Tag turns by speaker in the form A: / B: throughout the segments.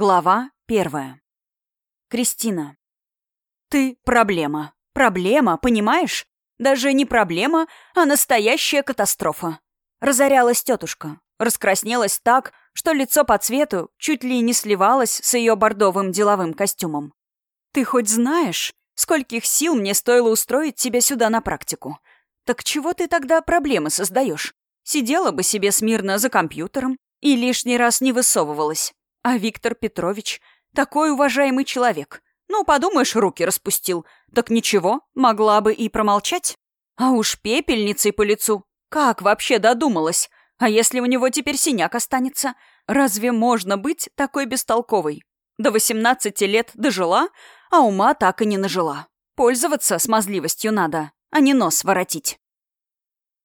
A: Глава первая. Кристина. Ты проблема. Проблема, понимаешь? Даже не проблема, а настоящая катастрофа. Разорялась тетушка. Раскраснелась так, что лицо по цвету чуть ли не сливалось с ее бордовым деловым костюмом. Ты хоть знаешь, скольких сил мне стоило устроить тебя сюда на практику? Так чего ты тогда проблемы создаешь? Сидела бы себе смирно за компьютером и лишний раз не высовывалась. А Виктор Петрович такой уважаемый человек. Ну, подумаешь, руки распустил. Так ничего, могла бы и промолчать. А уж пепельницей по лицу. Как вообще додумалась? А если у него теперь синяк останется? Разве можно быть такой бестолковой? До 18 лет дожила, а ума так и не нажила. Пользоваться смазливостью надо, а не нос воротить.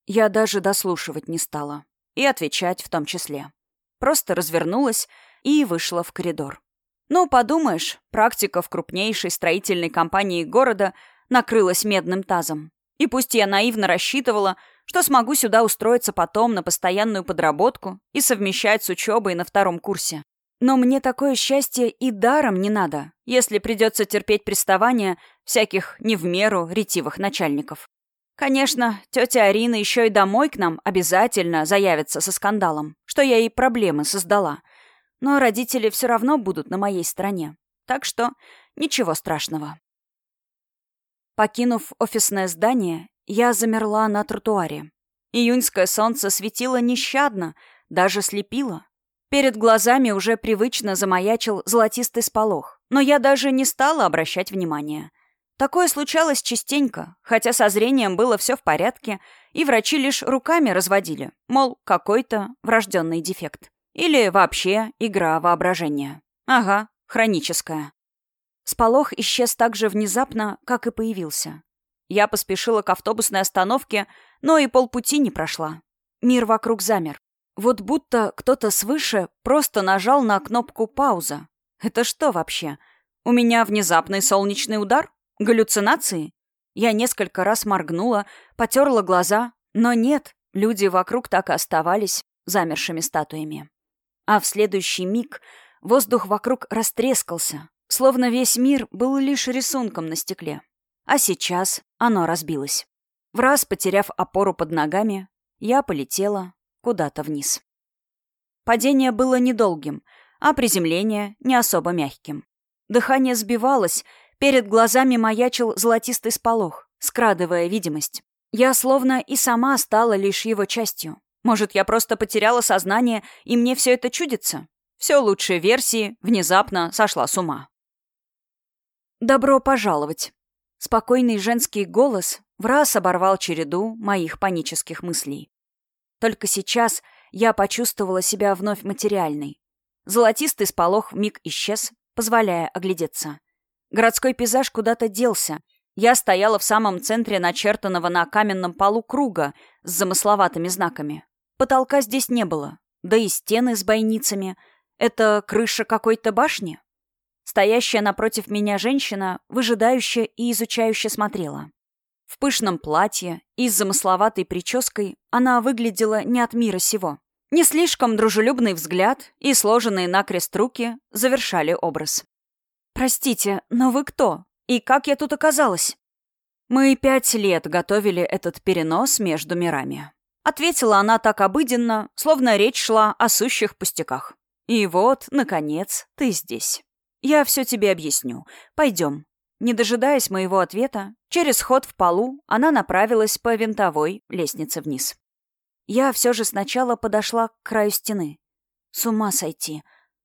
A: Я даже дослушивать не стала. И отвечать в том числе. Просто развернулась и вышла в коридор. Ну, подумаешь, практика в крупнейшей строительной компании города накрылась медным тазом. И пусть я наивно рассчитывала, что смогу сюда устроиться потом на постоянную подработку и совмещать с учебой на втором курсе. Но мне такое счастье и даром не надо, если придется терпеть приставания всяких не в меру ретивых начальников. Конечно, тетя Арина еще и домой к нам обязательно заявится со скандалом, что я ей проблемы создала — но родители все равно будут на моей стороне. Так что ничего страшного. Покинув офисное здание, я замерла на тротуаре. Июньское солнце светило нещадно, даже слепило. Перед глазами уже привычно замаячил золотистый сполох, но я даже не стала обращать внимания. Такое случалось частенько, хотя со зрением было все в порядке, и врачи лишь руками разводили, мол, какой-то врожденный дефект. Или вообще игра воображения. Ага, хроническая. Сполох исчез так же внезапно, как и появился. Я поспешила к автобусной остановке, но и полпути не прошла. Мир вокруг замер. Вот будто кто-то свыше просто нажал на кнопку «пауза». Это что вообще? У меня внезапный солнечный удар? Галлюцинации? Я несколько раз моргнула, потерла глаза, но нет, люди вокруг так и оставались замершими статуями. А в следующий миг воздух вокруг растрескался, словно весь мир был лишь рисунком на стекле. А сейчас оно разбилось. В раз потеряв опору под ногами, я полетела куда-то вниз. Падение было недолгим, а приземление не особо мягким. Дыхание сбивалось, перед глазами маячил золотистый сполох, скрадывая видимость. Я словно и сама стала лишь его частью. Может, я просто потеряла сознание, и мне все это чудится? Все лучшие версии внезапно сошла с ума. «Добро пожаловать!» Спокойный женский голос в раз оборвал череду моих панических мыслей. Только сейчас я почувствовала себя вновь материальной. Золотистый сполох миг исчез, позволяя оглядеться. Городской пейзаж куда-то делся. Я стояла в самом центре начертанного на каменном полу круга с замысловатыми знаками. Потолка здесь не было, да и стены с бойницами. Это крыша какой-то башни? Стоящая напротив меня женщина, выжидающая и изучающе смотрела. В пышном платье и с замысловатой прической она выглядела не от мира сего. Не слишком дружелюбный взгляд и сложенные накрест руки завершали образ. «Простите, но вы кто? И как я тут оказалась?» Мы пять лет готовили этот перенос между мирами. Ответила она так обыденно, словно речь шла о сущих пустяках. И вот, наконец, ты здесь. Я все тебе объясню. Пойдем. Не дожидаясь моего ответа, через ход в полу она направилась по винтовой лестнице вниз. Я все же сначала подошла к краю стены. С ума сойти.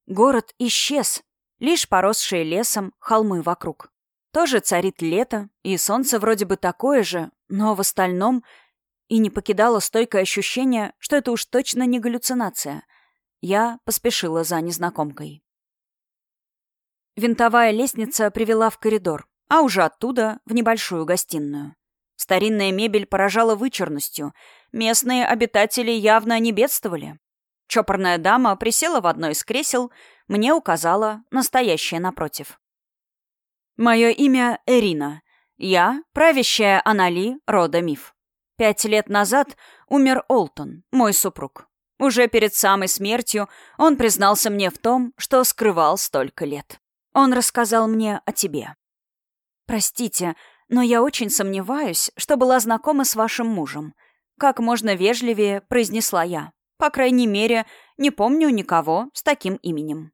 A: Город исчез. Лишь поросшие лесом холмы вокруг. Тоже царит лето, и солнце вроде бы такое же, но в остальном и не покидало стойкое ощущение, что это уж точно не галлюцинация. Я поспешила за незнакомкой. Винтовая лестница привела в коридор, а уже оттуда в небольшую гостиную. Старинная мебель поражала вычурностью. Местные обитатели явно не бедствовали. Чопорная дама присела в одно из кресел, мне указала настоящее напротив. «Мое имя Эрина. Я правящая Анали рода Миф. Пять лет назад умер Олтон, мой супруг. Уже перед самой смертью он признался мне в том, что скрывал столько лет. Он рассказал мне о тебе. Простите, но я очень сомневаюсь, что была знакома с вашим мужем. Как можно вежливее произнесла я. По крайней мере, не помню никого с таким именем.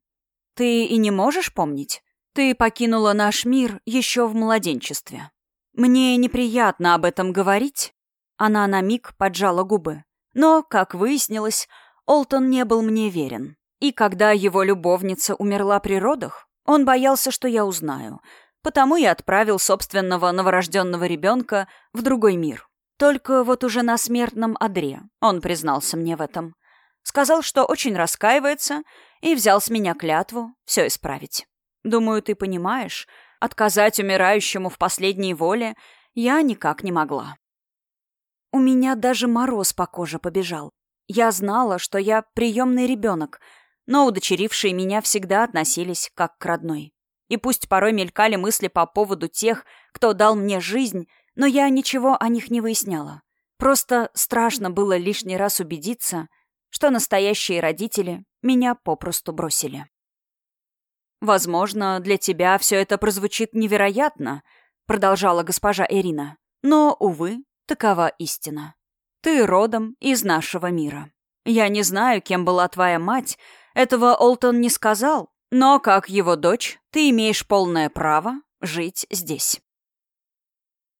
A: Ты и не можешь помнить? Ты покинула наш мир еще в младенчестве. Мне неприятно об этом говорить. Она на миг поджала губы. Но, как выяснилось, Олтон не был мне верен. И когда его любовница умерла при родах, он боялся, что я узнаю, потому и отправил собственного новорожденного ребенка в другой мир. Только вот уже на смертном одре он признался мне в этом. Сказал, что очень раскаивается, и взял с меня клятву все исправить. Думаю, ты понимаешь, отказать умирающему в последней воле я никак не могла. У меня даже мороз по коже побежал. Я знала, что я приемный ребенок, но удочерившие меня всегда относились как к родной. И пусть порой мелькали мысли по поводу тех, кто дал мне жизнь, но я ничего о них не выясняла. Просто страшно было лишний раз убедиться, что настоящие родители меня попросту бросили. «Возможно, для тебя все это прозвучит невероятно», — продолжала госпожа Ирина. «Но, увы, такова истина. Ты родом из нашего мира. Я не знаю, кем была твоя мать, этого Олтон не сказал, но, как его дочь, ты имеешь полное право жить здесь.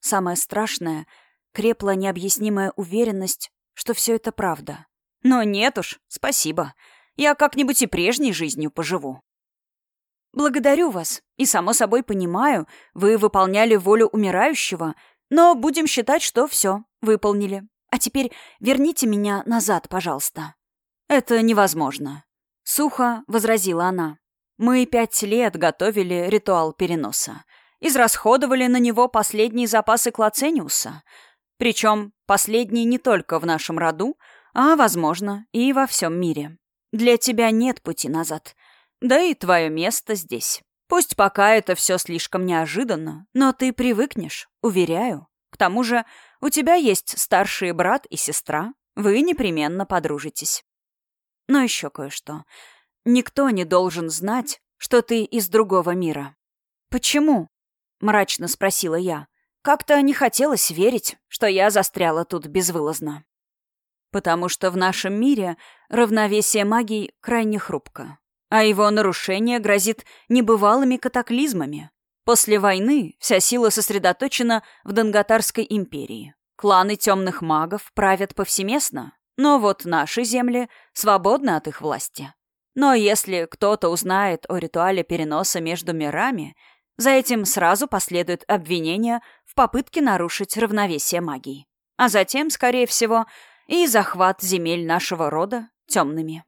A: Самое страшное — крепла необъяснимая уверенность, что все это правда. Но нет уж, спасибо. Я как-нибудь и прежней жизнью поживу. Благодарю вас, и, само собой, понимаю, вы выполняли волю умирающего, но будем считать, что все, выполнили. А теперь верните меня назад, пожалуйста». «Это невозможно», — сухо возразила она. «Мы пять лет готовили ритуал переноса. Израсходовали на него последние запасы Клацениуса. Причем последние не только в нашем роду, а, возможно, и во всем мире. Для тебя нет пути назад. Да и твое место здесь. Пусть пока это все слишком неожиданно, но ты привыкнешь, уверяю. К тому же у тебя есть старший брат и сестра. Вы непременно подружитесь. Но еще кое-что. Никто не должен знать, что ты из другого мира. «Почему?» — мрачно спросила я. Как-то не хотелось верить, что я застряла тут безвылазно. Потому что в нашем мире равновесие магии крайне хрупко, а его нарушение грозит небывалыми катаклизмами. После войны вся сила сосредоточена в Донготарской империи. Кланы темных магов правят повсеместно, но вот наши земли свободны от их власти. Но если кто-то узнает о ритуале переноса между мирами, за этим сразу последует обвинение в попытке нарушить равновесие магии. А затем, скорее всего, и захват земель нашего рода темными.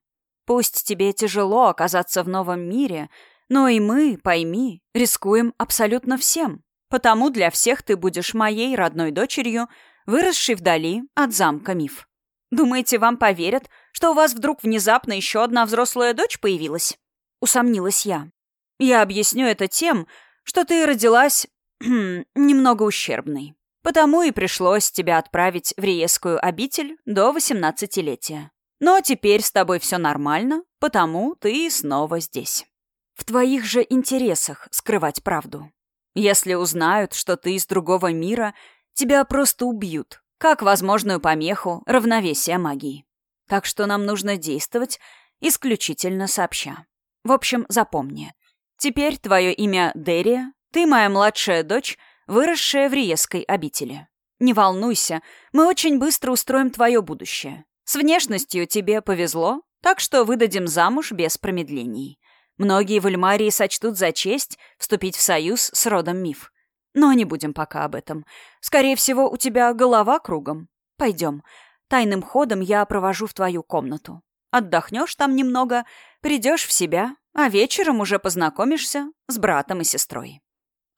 A: Пусть тебе тяжело оказаться в новом мире, но и мы, пойми, рискуем абсолютно всем. Потому для всех ты будешь моей родной дочерью, выросшей вдали от замка Миф. Думаете, вам поверят, что у вас вдруг внезапно еще одна взрослая дочь появилась? Усомнилась я. Я объясню это тем, что ты родилась немного ущербной. Потому и пришлось тебя отправить в Риескую обитель до восемнадцатилетия. Но теперь с тобой все нормально, потому ты снова здесь. В твоих же интересах скрывать правду. Если узнают, что ты из другого мира, тебя просто убьют, как возможную помеху равновесия магии. Так что нам нужно действовать исключительно сообща. В общем, запомни. Теперь твое имя Дерия, ты моя младшая дочь, выросшая в Риесской обители. Не волнуйся, мы очень быстро устроим твое будущее. С внешностью тебе повезло, так что выдадим замуж без промедлений. Многие в Эльмарии сочтут за честь вступить в союз с родом Миф. Но не будем пока об этом. Скорее всего, у тебя голова кругом. Пойдем. Тайным ходом я провожу в твою комнату. Отдохнешь там немного, придешь в себя, а вечером уже познакомишься с братом и сестрой.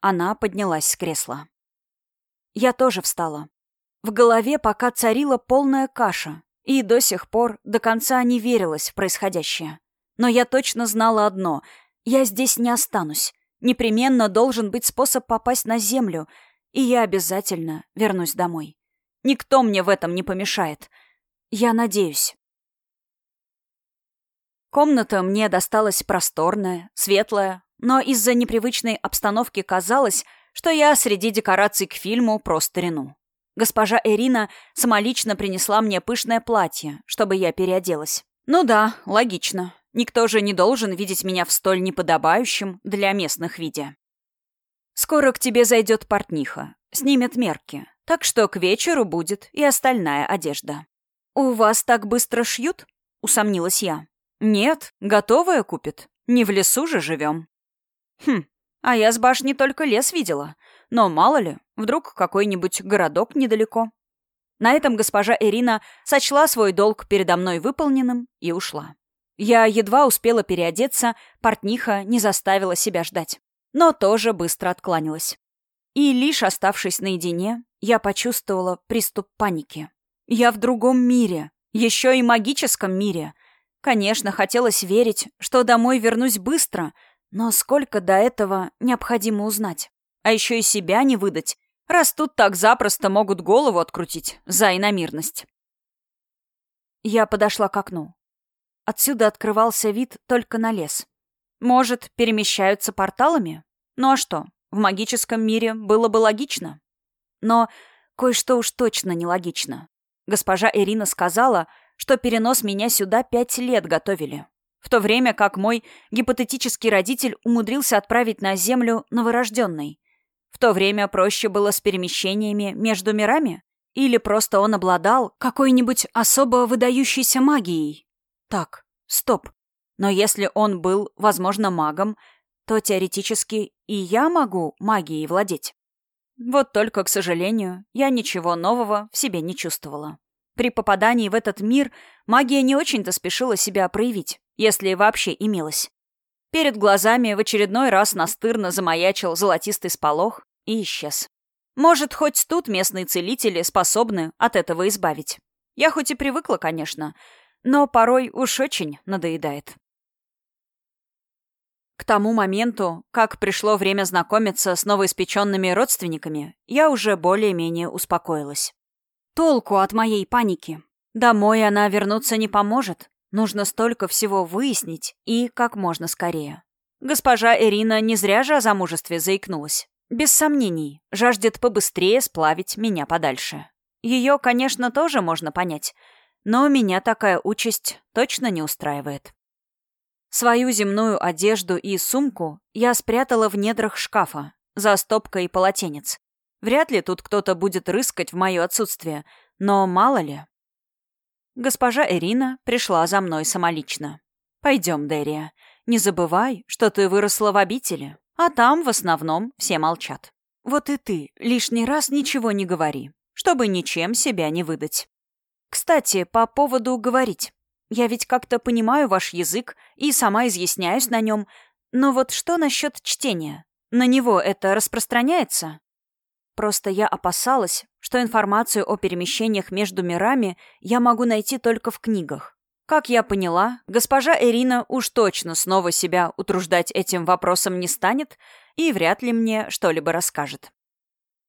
A: Она поднялась с кресла. Я тоже встала. В голове пока царила полная каша, и до сих пор до конца не верилась в происходящее. Но я точно знала одно — я здесь не останусь. Непременно должен быть способ попасть на землю, и я обязательно вернусь домой. Никто мне в этом не помешает. Я надеюсь. Комната мне досталась просторная, светлая, но из-за непривычной обстановки казалось, что я среди декораций к фильму про старину. Госпожа Эрина самолично принесла мне пышное платье, чтобы я переоделась. Ну да, логично. Никто же не должен видеть меня в столь неподобающем для местных виде. Скоро к тебе зайдет портниха, снимет мерки, так что к вечеру будет и остальная одежда. «У вас так быстро шьют?» — усомнилась я. «Нет, готовая купит. Не в лесу же живем». «Хм, а я с башни только лес видела. Но мало ли, вдруг какой-нибудь городок недалеко». На этом госпожа Ирина сочла свой долг передо мной выполненным и ушла. Я едва успела переодеться, портниха не заставила себя ждать. Но тоже быстро откланялась. И лишь оставшись наедине, я почувствовала приступ паники. Я в другом мире, еще и магическом мире. Конечно, хотелось верить, что домой вернусь быстро, но сколько до этого необходимо узнать. А еще и себя не выдать, раз тут так запросто могут голову открутить за иномирность. Я подошла к окну. Отсюда открывался вид только на лес. Может, перемещаются порталами? Ну а что, в магическом мире было бы логично. Но кое-что уж точно нелогично. Госпожа Ирина сказала, что перенос меня сюда пять лет готовили. В то время как мой гипотетический родитель умудрился отправить на Землю новорожденный. В то время проще было с перемещениями между мирами? Или просто он обладал какой-нибудь особо выдающейся магией? Так, стоп. Но если он был, возможно, магом, то теоретически и я могу магией владеть. Вот только, к сожалению, я ничего нового в себе не чувствовала. При попадании в этот мир магия не очень-то спешила себя проявить, если вообще имелась. Перед глазами в очередной раз настырно замаячил золотистый сполох и исчез. Может, хоть тут местные целители способны от этого избавить. Я хоть и привыкла, конечно, но порой уж очень надоедает. К тому моменту, как пришло время знакомиться с новоиспеченными родственниками, я уже более-менее успокоилась. Толку от моей паники. Домой она вернуться не поможет. Нужно столько всего выяснить и как можно скорее. Госпожа Ирина не зря же о замужестве заикнулась. Без сомнений, жаждет побыстрее сплавить меня подальше. Ее, конечно, тоже можно понять, но меня такая участь точно не устраивает. Свою земную одежду и сумку я спрятала в недрах шкафа, за стопкой полотенец. Вряд ли тут кто-то будет рыскать в мое отсутствие, но мало ли. Госпожа Ирина пришла за мной самолично. «Пойдем, Дерия. Не забывай, что ты выросла в обители, а там в основном все молчат. Вот и ты лишний раз ничего не говори, чтобы ничем себя не выдать. Кстати, по поводу говорить. Я ведь как-то понимаю ваш язык и сама изъясняюсь на нем. Но вот что насчет чтения? На него это распространяется? Просто я опасалась, что информацию о перемещениях между мирами я могу найти только в книгах. Как я поняла, госпожа Ирина уж точно снова себя утруждать этим вопросом не станет и вряд ли мне что-либо расскажет.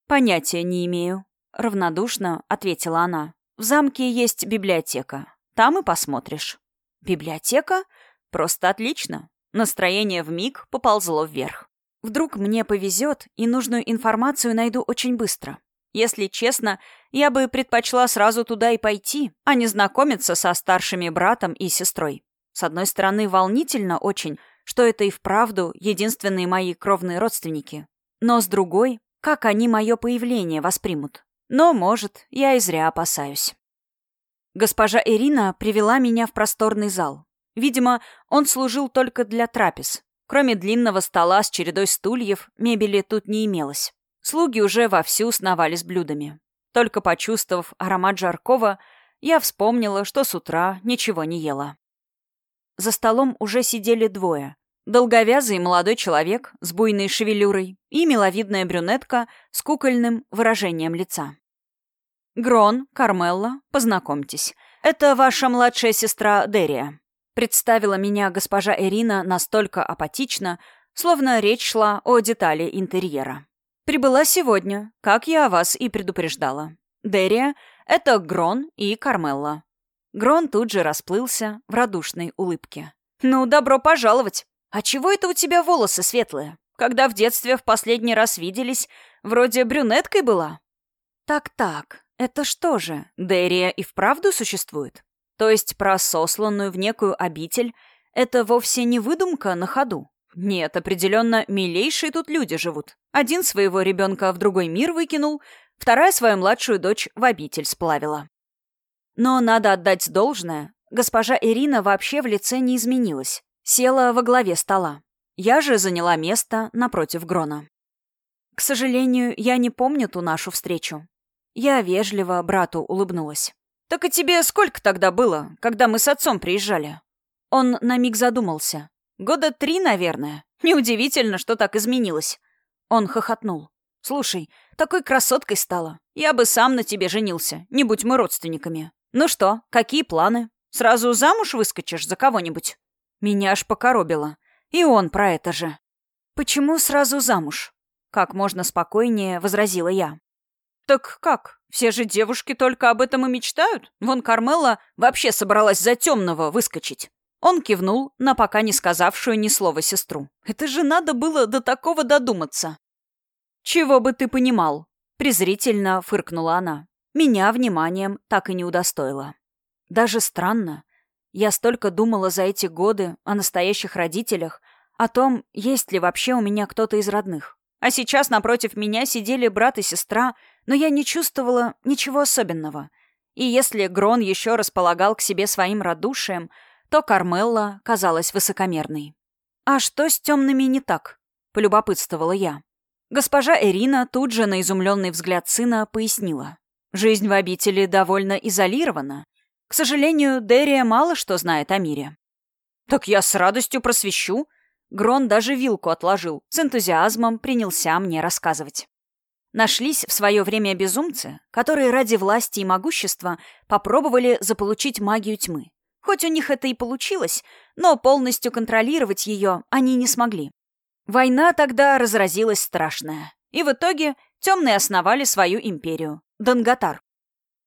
A: «Понятия не имею», — равнодушно ответила она. «В замке есть библиотека. Там и посмотришь. Библиотека? Просто отлично. Настроение в миг поползло вверх. Вдруг мне повезет, и нужную информацию найду очень быстро. Если честно, я бы предпочла сразу туда и пойти, а не знакомиться со старшими братом и сестрой. С одной стороны, волнительно очень, что это и вправду единственные мои кровные родственники. Но с другой, как они мое появление воспримут? Но, может, я и зря опасаюсь. Госпожа Ирина привела меня в просторный зал. Видимо, он служил только для трапез. Кроме длинного стола с чередой стульев, мебели тут не имелось. Слуги уже вовсю сновали с блюдами. Только почувствовав аромат жаркого, я вспомнила, что с утра ничего не ела. За столом уже сидели двое. Долговязый молодой человек с буйной шевелюрой и миловидная брюнетка с кукольным выражением лица. «Грон, Кармелла, познакомьтесь. Это ваша младшая сестра Дерия». Представила меня госпожа Ирина настолько апатично, словно речь шла о детали интерьера. «Прибыла сегодня, как я о вас и предупреждала. Дерия — это Грон и Кармелла». Грон тут же расплылся в радушной улыбке. «Ну, добро пожаловать. А чего это у тебя волосы светлые? Когда в детстве в последний раз виделись, вроде брюнеткой была?» «Так-так, это что же, Дерия и вправду существует? То есть про сосланную в некую обитель это вовсе не выдумка на ходу? Нет, определенно, милейшие тут люди живут. Один своего ребенка в другой мир выкинул, вторая свою младшую дочь в обитель сплавила. Но надо отдать должное, госпожа Ирина вообще в лице не изменилась. Села во главе стола. Я же заняла место напротив Грона. К сожалению, я не помню ту нашу встречу. Я вежливо брату улыбнулась. «Так и тебе сколько тогда было, когда мы с отцом приезжали?» Он на миг задумался. «Года три, наверное. Неудивительно, что так изменилось». Он хохотнул. «Слушай, такой красоткой стала. Я бы сам на тебе женился, не будь мы родственниками. Ну что, какие планы? Сразу замуж выскочишь за кого-нибудь?» Меня аж покоробило. И он про это же. «Почему сразу замуж?» Как можно спокойнее возразила я. «Так как? Все же девушки только об этом и мечтают. Вон Кармела вообще собралась за темного выскочить». Он кивнул на пока не сказавшую ни слова сестру. «Это же надо было до такого додуматься». «Чего бы ты понимал?» Презрительно фыркнула она. Меня вниманием так и не удостоила. Даже странно. Я столько думала за эти годы о настоящих родителях, о том, есть ли вообще у меня кто-то из родных. А сейчас напротив меня сидели брат и сестра, но я не чувствовала ничего особенного. И если Грон еще располагал к себе своим радушием, то Кармелла казалась высокомерной. «А что с темными не так?» — полюбопытствовала я. Госпожа Эрина тут же на изумленный взгляд сына пояснила. «Жизнь в обители довольно изолирована. К сожалению, Дерия мало что знает о мире». «Так я с радостью просвещу», Грон даже вилку отложил, с энтузиазмом принялся мне рассказывать. Нашлись в свое время безумцы, которые ради власти и могущества попробовали заполучить магию тьмы. Хоть у них это и получилось, но полностью контролировать ее они не смогли. Война тогда разразилась страшная. И в итоге темные основали свою империю – Данготар.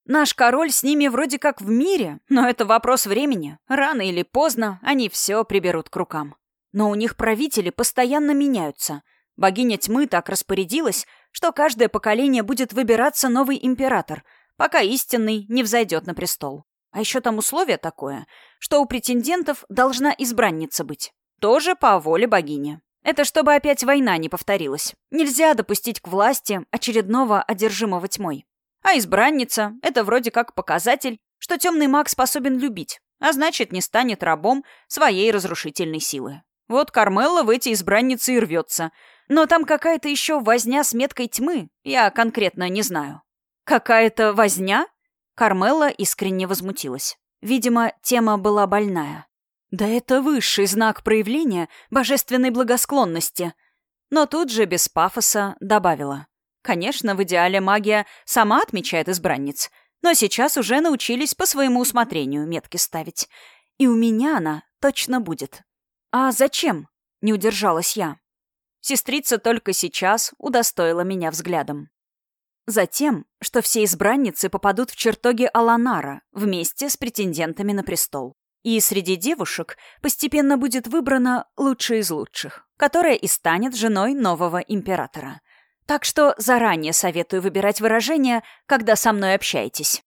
A: Наш король с ними вроде как в мире, но это вопрос времени. Рано или поздно они все приберут к рукам. Но у них правители постоянно меняются. Богиня тьмы так распорядилась, что каждое поколение будет выбираться новый император, пока истинный не взойдет на престол. А еще там условие такое, что у претендентов должна избранница быть. Тоже по воле богини. Это чтобы опять война не повторилась. Нельзя допустить к власти очередного одержимого тьмой. А избранница — это вроде как показатель, что темный маг способен любить, а значит, не станет рабом своей разрушительной силы. Вот Кармелла в эти избранницы и рвется. Но там какая-то еще возня с меткой тьмы, я конкретно не знаю. Какая-то возня? Кармелла искренне возмутилась. Видимо, тема была больная. Да это высший знак проявления божественной благосклонности. Но тут же без пафоса добавила. Конечно, в идеале магия сама отмечает избранниц, но сейчас уже научились по своему усмотрению метки ставить. И у меня она точно будет. «А зачем?» — не удержалась я. Сестрица только сейчас удостоила меня взглядом. Затем, что все избранницы попадут в чертоги Аланара вместе с претендентами на престол. И среди девушек постепенно будет выбрана лучшая из лучших, которая и станет женой нового императора. Так что заранее советую выбирать выражения, когда со мной общаетесь.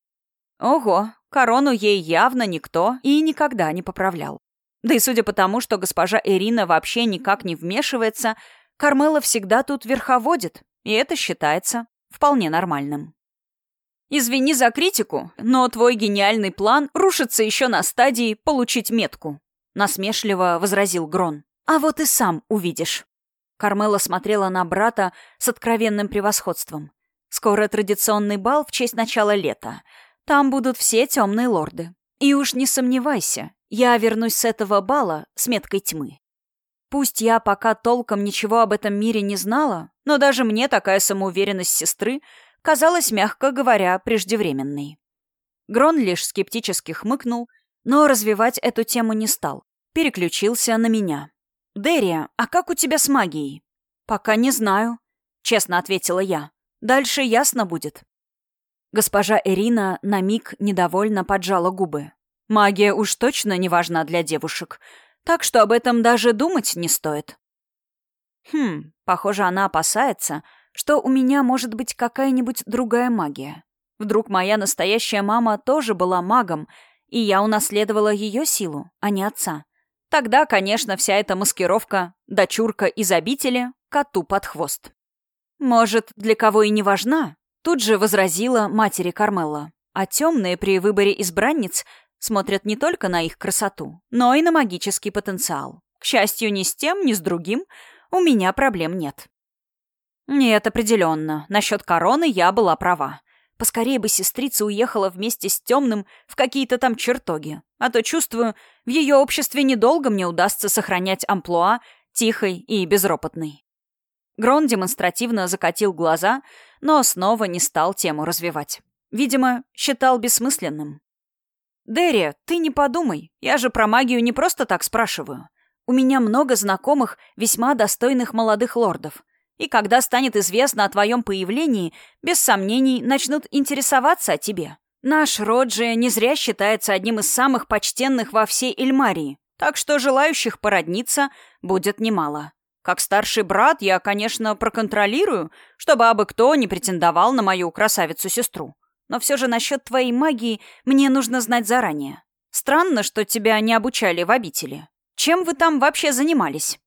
A: Ого, корону ей явно никто и никогда не поправлял. Да и судя по тому, что госпожа Ирина вообще никак не вмешивается, Кармела всегда тут верховодит, и это считается вполне нормальным. «Извини за критику, но твой гениальный план рушится еще на стадии «получить метку», — насмешливо возразил Грон. «А вот и сам увидишь». Кармела смотрела на брата с откровенным превосходством. «Скоро традиционный бал в честь начала лета. Там будут все темные лорды. И уж не сомневайся, я вернусь с этого бала с меткой тьмы. Пусть я пока толком ничего об этом мире не знала, но даже мне такая самоуверенность сестры казалась, мягко говоря, преждевременной. Грон лишь скептически хмыкнул, но развивать эту тему не стал. Переключился на меня. «Дерия, а как у тебя с магией?» «Пока не знаю», — честно ответила я. «Дальше ясно будет». Госпожа Эрина на миг недовольно поджала губы. Магия уж точно не важна для девушек. Так что об этом даже думать не стоит. Хм, похоже, она опасается, что у меня может быть какая-нибудь другая магия. Вдруг моя настоящая мама тоже была магом, и я унаследовала ее силу, а не отца. Тогда, конечно, вся эта маскировка «дочурка из обители» коту под хвост. «Может, для кого и не важна?» Тут же возразила матери Кармелла. А темные при выборе избранниц смотрят не только на их красоту, но и на магический потенциал. К счастью, ни с тем, ни с другим у меня проблем нет. Нет, определенно. Насчет короны я была права. Поскорее бы сестрица уехала вместе с темным в какие-то там чертоги. А то, чувствую, в ее обществе недолго мне удастся сохранять амплуа тихой и безропотной. Грон демонстративно закатил глаза, но снова не стал тему развивать. Видимо, считал бессмысленным. «Дерри, ты не подумай, я же про магию не просто так спрашиваю. У меня много знакомых, весьма достойных молодых лордов. И когда станет известно о твоем появлении, без сомнений начнут интересоваться о тебе. Наш Роджи не зря считается одним из самых почтенных во всей Эльмарии, так что желающих породниться будет немало. Как старший брат я, конечно, проконтролирую, чтобы абы кто не претендовал на мою красавицу-сестру. Но все же насчет твоей магии мне нужно знать заранее. Странно, что тебя не обучали в обители. Чем вы там вообще занимались?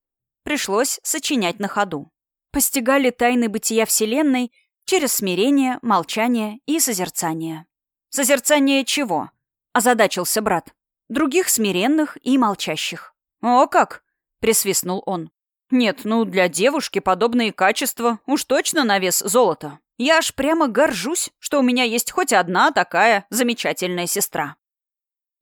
A: Пришлось сочинять на ходу постигали тайны бытия Вселенной через смирение, молчание и созерцание. «Созерцание чего?» — озадачился брат. «Других смиренных и молчащих». «О как!» — присвистнул он. «Нет, ну для девушки подобные качества уж точно на вес золота. Я аж прямо горжусь, что у меня есть хоть одна такая замечательная сестра».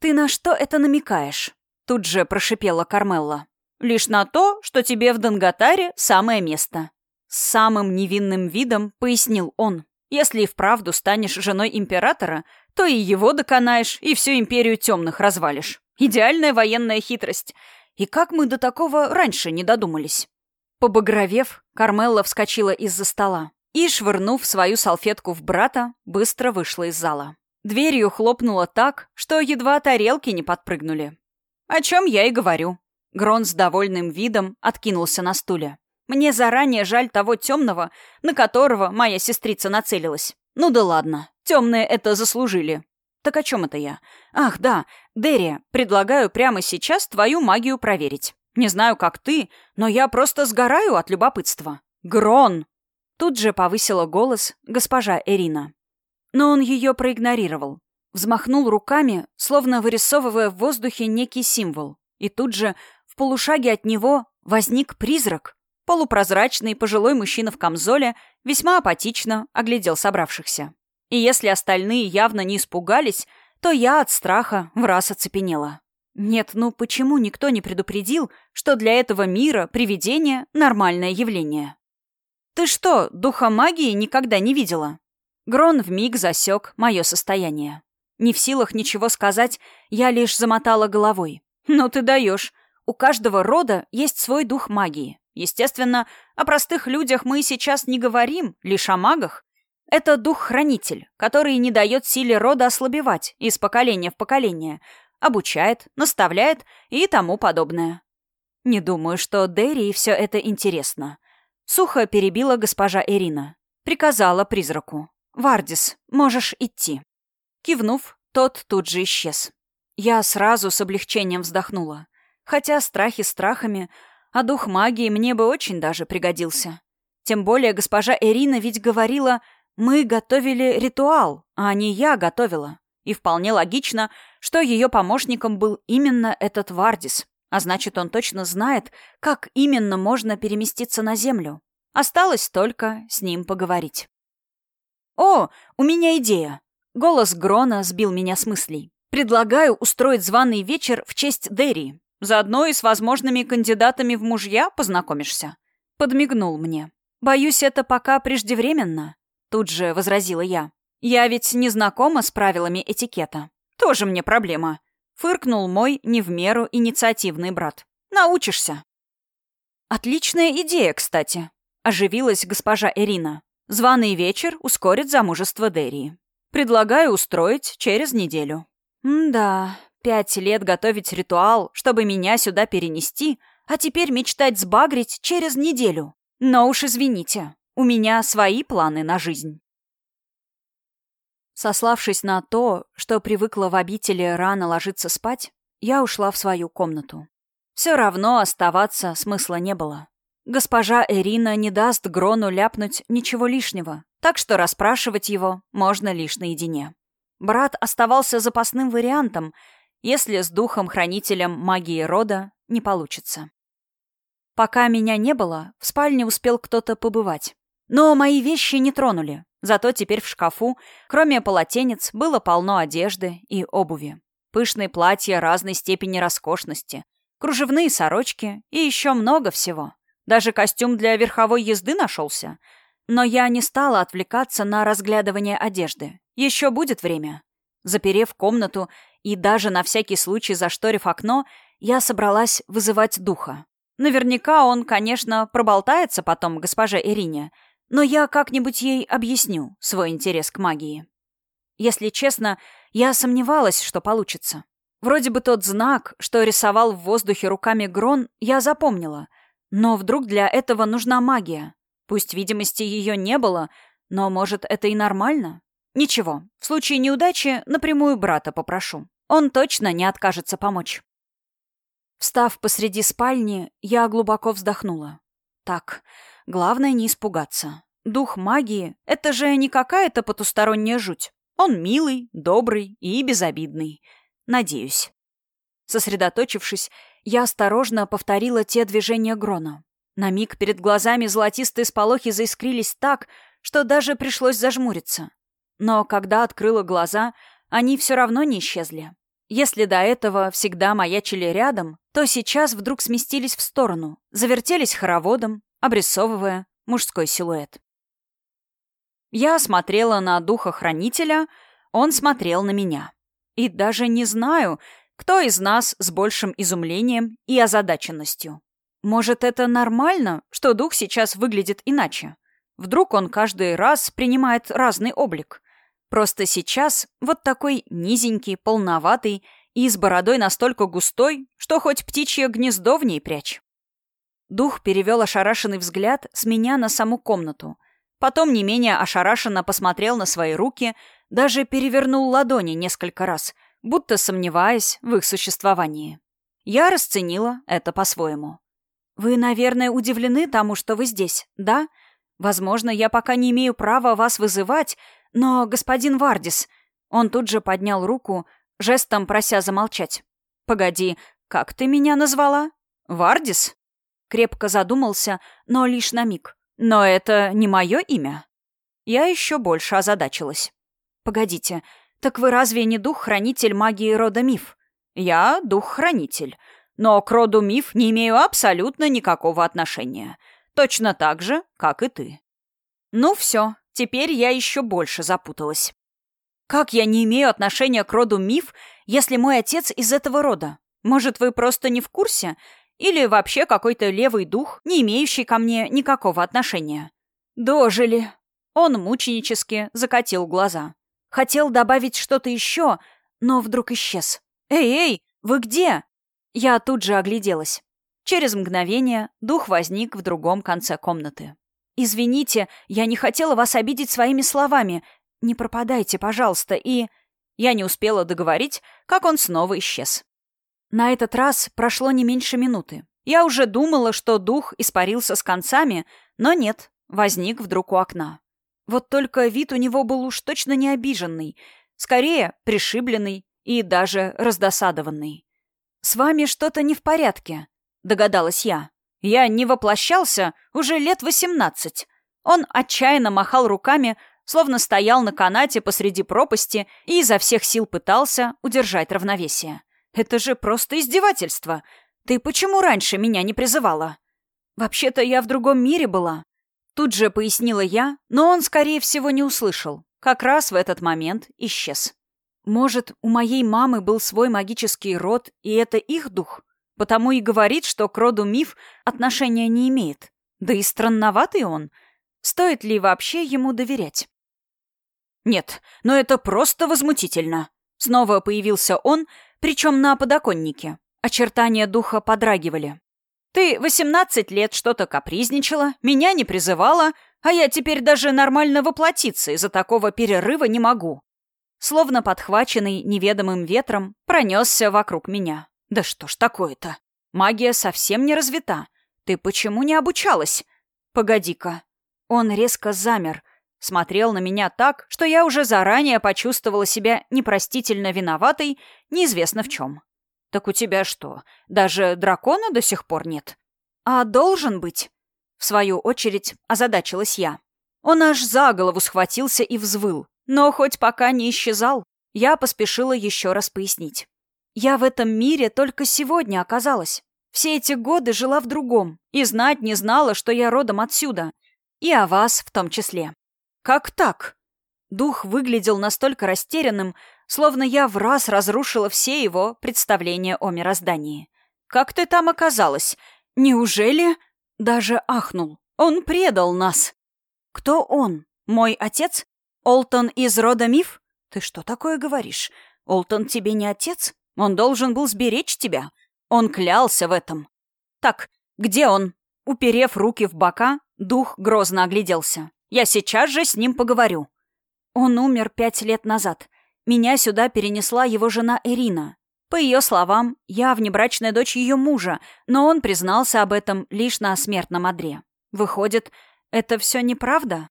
A: «Ты на что это намекаешь?» — тут же прошипела Кармелла. «Лишь на то, что тебе в Данготаре самое место. С самым невинным видом пояснил он. «Если и вправду станешь женой императора, то и его доконаешь, и всю империю темных развалишь. Идеальная военная хитрость. И как мы до такого раньше не додумались?» Побагровев, Кармелла вскочила из-за стола и, швырнув свою салфетку в брата, быстро вышла из зала. Дверью хлопнула так, что едва тарелки не подпрыгнули. «О чем я и говорю». Грон с довольным видом откинулся на стуле. Мне заранее жаль того темного, на которого моя сестрица нацелилась. Ну да ладно, темные это заслужили. Так о чем это я? Ах, да, Дерри, предлагаю прямо сейчас твою магию проверить. Не знаю, как ты, но я просто сгораю от любопытства. Грон! Тут же повысила голос госпожа Эрина. Но он ее проигнорировал. Взмахнул руками, словно вырисовывая в воздухе некий символ. И тут же, в полушаге от него, возник призрак. Полупрозрачный пожилой мужчина в камзоле весьма апатично оглядел собравшихся. И если остальные явно не испугались, то я от страха в раз оцепенела. Нет, ну почему никто не предупредил, что для этого мира привидение — нормальное явление? «Ты что, духа магии никогда не видела?» Грон вмиг засек мое состояние. Не в силах ничего сказать, я лишь замотала головой. «Ну ты даешь. У каждого рода есть свой дух магии. Естественно, о простых людях мы сейчас не говорим, лишь о магах. Это дух-хранитель, который не дает силе рода ослабевать из поколения в поколение, обучает, наставляет и тому подобное. Не думаю, что Дерри все это интересно. Сухо перебила госпожа Ирина. Приказала призраку. «Вардис, можешь идти». Кивнув, тот тут же исчез. Я сразу с облегчением вздохнула. Хотя страхи страхами, а дух магии мне бы очень даже пригодился. Тем более госпожа Ирина ведь говорила, мы готовили ритуал, а не я готовила. И вполне логично, что ее помощником был именно этот Вардис. А значит, он точно знает, как именно можно переместиться на Землю. Осталось только с ним поговорить. «О, у меня идея!» Голос Грона сбил меня с мыслей. «Предлагаю устроить званый вечер в честь Дерри. Заодно и с возможными кандидатами в мужья познакомишься. Подмигнул мне. Боюсь, это пока преждевременно. Тут же возразила я. Я ведь не знакома с правилами этикета. Тоже мне проблема. Фыркнул мой не в меру инициативный брат. Научишься. Отличная идея, кстати. Оживилась госпожа Ирина. Званый вечер ускорит замужество Дерии. Предлагаю устроить через неделю. М-да, Пять лет готовить ритуал, чтобы меня сюда перенести, а теперь мечтать сбагрить через неделю. Но уж извините, у меня свои планы на жизнь. Сославшись на то, что привыкла в обители рано ложиться спать, я ушла в свою комнату. Все равно оставаться смысла не было. Госпожа Эрина не даст Грону ляпнуть ничего лишнего, так что расспрашивать его можно лишь наедине. Брат оставался запасным вариантом, если с духом-хранителем магии рода не получится. Пока меня не было, в спальне успел кто-то побывать. Но мои вещи не тронули. Зато теперь в шкафу, кроме полотенец, было полно одежды и обуви. Пышные платья разной степени роскошности, кружевные сорочки и еще много всего. Даже костюм для верховой езды нашелся. Но я не стала отвлекаться на разглядывание одежды. Еще будет время. Заперев комнату и даже на всякий случай зашторив окно, я собралась вызывать духа. Наверняка он, конечно, проболтается потом госпоже Ирине, но я как-нибудь ей объясню свой интерес к магии. Если честно, я сомневалась, что получится. Вроде бы тот знак, что рисовал в воздухе руками Грон, я запомнила. Но вдруг для этого нужна магия. Пусть видимости ее не было, но, может, это и нормально? Ничего, в случае неудачи напрямую брата попрошу. Он точно не откажется помочь. Встав посреди спальни, я глубоко вздохнула. Так, Главное не испугаться. Дух магии — это же не какая-то потусторонняя жуть. Он милый, добрый и безобидный. Надеюсь. Сосредоточившись, я осторожно повторила те движения Грона. На миг перед глазами золотистые сполохи заискрились так, что даже пришлось зажмуриться. Но когда открыла глаза, они все равно не исчезли. Если до этого всегда маячили рядом, то сейчас вдруг сместились в сторону, завертелись хороводом, обрисовывая мужской силуэт. Я смотрела на духа-хранителя, он смотрел на меня. И даже не знаю, кто из нас с большим изумлением и озадаченностью. Может, это нормально, что дух сейчас выглядит иначе? Вдруг он каждый раз принимает разный облик? Просто сейчас вот такой низенький, полноватый и с бородой настолько густой, что хоть птичье гнездо в ней прячь. Дух перевел ошарашенный взгляд с меня на саму комнату. Потом не менее ошарашенно посмотрел на свои руки, даже перевернул ладони несколько раз, будто сомневаясь в их существовании. Я расценила это по-своему. «Вы, наверное, удивлены тому, что вы здесь, да? Возможно, я пока не имею права вас вызывать, но, господин Вардис...» Он тут же поднял руку, жестом прося замолчать. «Погоди, как ты меня назвала? Вардис?» Крепко задумался, но лишь на миг. «Но это не мое имя?» Я еще больше озадачилась. «Погодите, так вы разве не дух-хранитель магии рода миф?» «Я дух-хранитель, но к роду миф не имею абсолютно никакого отношения. Точно так же, как и ты». «Ну все, теперь я еще больше запуталась. Как я не имею отношения к роду миф, если мой отец из этого рода? Может, вы просто не в курсе, или вообще какой-то левый дух, не имеющий ко мне никакого отношения. Дожили. Он мученически закатил глаза. Хотел добавить что-то еще, но вдруг исчез. «Эй, эй, вы где?» Я тут же огляделась. Через мгновение дух возник в другом конце комнаты. «Извините, я не хотела вас обидеть своими словами. Не пропадайте, пожалуйста, и...» Я не успела договорить, как он снова исчез. На этот раз прошло не меньше минуты. Я уже думала, что дух испарился с концами, но нет, возник вдруг у окна. Вот только вид у него был уж точно не обиженный, скорее пришибленный и даже раздосадованный. «С вами что-то не в порядке», — догадалась я. «Я не воплощался уже лет восемнадцать». Он отчаянно махал руками, словно стоял на канате посреди пропасти и изо всех сил пытался удержать равновесие. Это же просто издевательство. Ты почему раньше меня не призывала? Вообще-то я в другом мире была. Тут же пояснила я, но он, скорее всего, не услышал. Как раз в этот момент исчез. Может, у моей мамы был свой магический род, и это их дух? Потому и говорит, что к роду миф отношения не имеет. Да и странноватый он. Стоит ли вообще ему доверять? Нет, но это просто возмутительно. Снова появился он, причем на подоконнике. Очертания духа подрагивали. «Ты восемнадцать лет что-то капризничала, меня не призывала, а я теперь даже нормально воплотиться из-за такого перерыва не могу». Словно подхваченный неведомым ветром, пронесся вокруг меня. «Да что ж такое-то? Магия совсем не развита. Ты почему не обучалась?» «Погоди-ка». Он резко замер, смотрел на меня так, что я уже заранее почувствовала себя непростительно виноватой, неизвестно в чем. «Так у тебя что, даже дракона до сих пор нет?» «А должен быть?» В свою очередь озадачилась я. Он аж за голову схватился и взвыл. Но хоть пока не исчезал, я поспешила еще раз пояснить. Я в этом мире только сегодня оказалась. Все эти годы жила в другом и знать не знала, что я родом отсюда. И о вас в том числе. Как так? Дух выглядел настолько растерянным, словно я в раз разрушила все его представления о мироздании. «Как ты там оказалась? Неужели...» Даже ахнул. «Он предал нас!» «Кто он? Мой отец? Олтон из рода Миф? Ты что такое говоришь? Олтон тебе не отец? Он должен был сберечь тебя. Он клялся в этом. Так, где он?» Уперев руки в бока, дух грозно огляделся. «Я сейчас же с ним поговорю». Он умер пять лет назад. Меня сюда перенесла его жена Ирина. По ее словам, я внебрачная дочь ее мужа, но он признался об этом лишь на смертном одре. Выходит, это все неправда?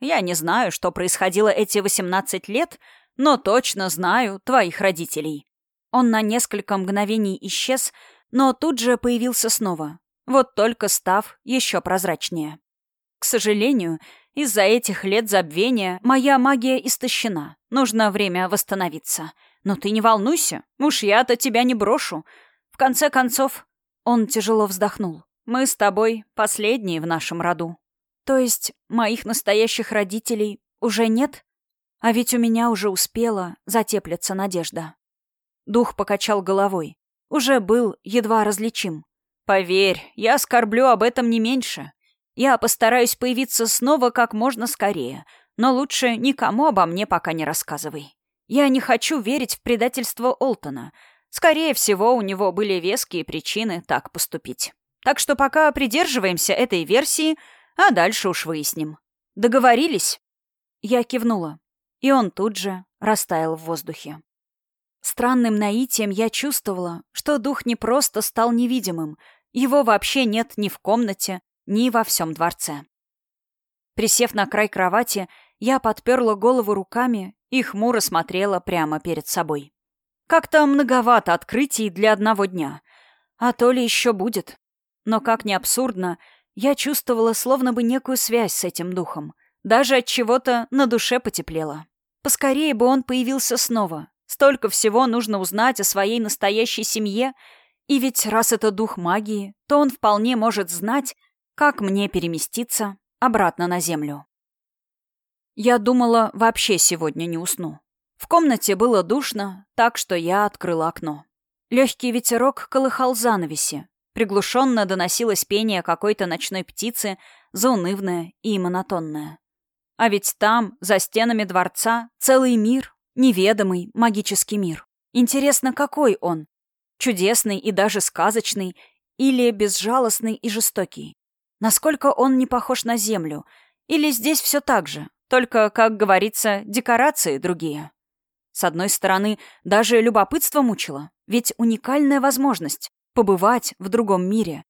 A: Я не знаю, что происходило эти 18 лет, но точно знаю твоих родителей. Он на несколько мгновений исчез, но тут же появился снова. Вот только став еще прозрачнее. К сожалению, из-за этих лет забвения моя магия истощена. Нужно время восстановиться. Но ты не волнуйся, уж я-то тебя не брошу. В конце концов, он тяжело вздохнул. Мы с тобой последние в нашем роду. То есть моих настоящих родителей уже нет? А ведь у меня уже успела затеплиться надежда. Дух покачал головой. Уже был едва различим. Поверь, я скорблю об этом не меньше. Я постараюсь появиться снова как можно скорее, но лучше никому обо мне пока не рассказывай. Я не хочу верить в предательство Олтона. Скорее всего, у него были веские причины так поступить. Так что пока придерживаемся этой версии, а дальше уж выясним. Договорились?» Я кивнула, и он тут же растаял в воздухе. Странным наитием я чувствовала, что дух не просто стал невидимым, его вообще нет ни в комнате, ни во всем дворце. Присев на край кровати, я подперла голову руками и хмуро смотрела прямо перед собой. Как-то многовато открытий для одного дня. А то ли еще будет. Но как ни абсурдно, я чувствовала словно бы некую связь с этим духом. Даже от чего-то на душе потеплело. Поскорее бы он появился снова. Столько всего нужно узнать о своей настоящей семье. И ведь раз это дух магии, то он вполне может знать, как мне переместиться обратно на землю. Я думала, вообще сегодня не усну. В комнате было душно, так что я открыла окно. Легкий ветерок колыхал занавеси. Приглушенно доносилось пение какой-то ночной птицы, заунывное и монотонное. А ведь там, за стенами дворца, целый мир, неведомый магический мир. Интересно, какой он? Чудесный и даже сказочный или безжалостный и жестокий? Насколько он не похож на Землю? Или здесь все так же, только, как говорится, декорации другие? С одной стороны, даже любопытство мучило, ведь уникальная возможность побывать в другом мире.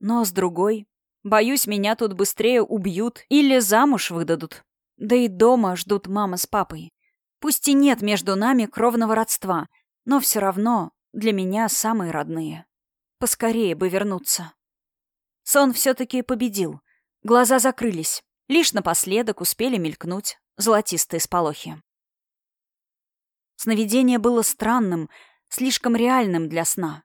A: Но с другой, боюсь, меня тут быстрее убьют или замуж выдадут. Да и дома ждут мама с папой. Пусть и нет между нами кровного родства, но все равно для меня самые родные. Поскорее бы вернуться. Сон все-таки победил. Глаза закрылись. Лишь напоследок успели мелькнуть золотистые сполохи. Сновидение было странным, слишком реальным для сна.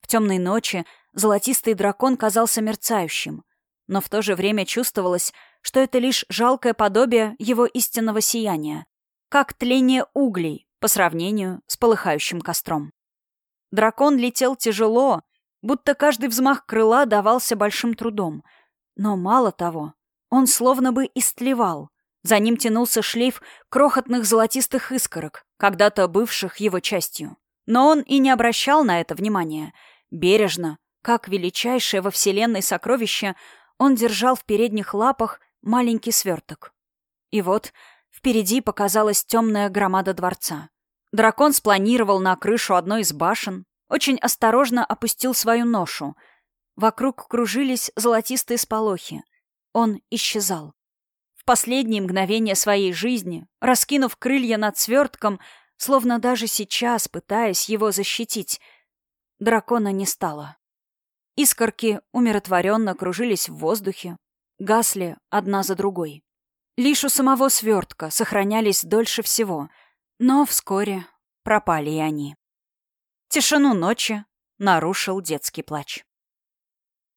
A: В темной ночи золотистый дракон казался мерцающим, но в то же время чувствовалось, что это лишь жалкое подобие его истинного сияния, как тление углей по сравнению с полыхающим костром. Дракон летел тяжело, будто каждый взмах крыла давался большим трудом. Но мало того, он словно бы истлевал, За ним тянулся шлейф крохотных золотистых искорок, когда-то бывших его частью. Но он и не обращал на это внимания. Бережно, как величайшее во Вселенной сокровище, он держал в передних лапах маленький сверток. И вот впереди показалась темная громада дворца. Дракон спланировал на крышу одной из башен, очень осторожно опустил свою ношу. Вокруг кружились золотистые сполохи. Он исчезал. В последние мгновения своей жизни, раскинув крылья над свертком, словно даже сейчас пытаясь его защитить, дракона не стало. Искорки умиротворенно кружились в воздухе, гасли одна за другой. Лишь у самого свертка сохранялись дольше всего, но вскоре пропали и они. Тишину ночи нарушил детский плач.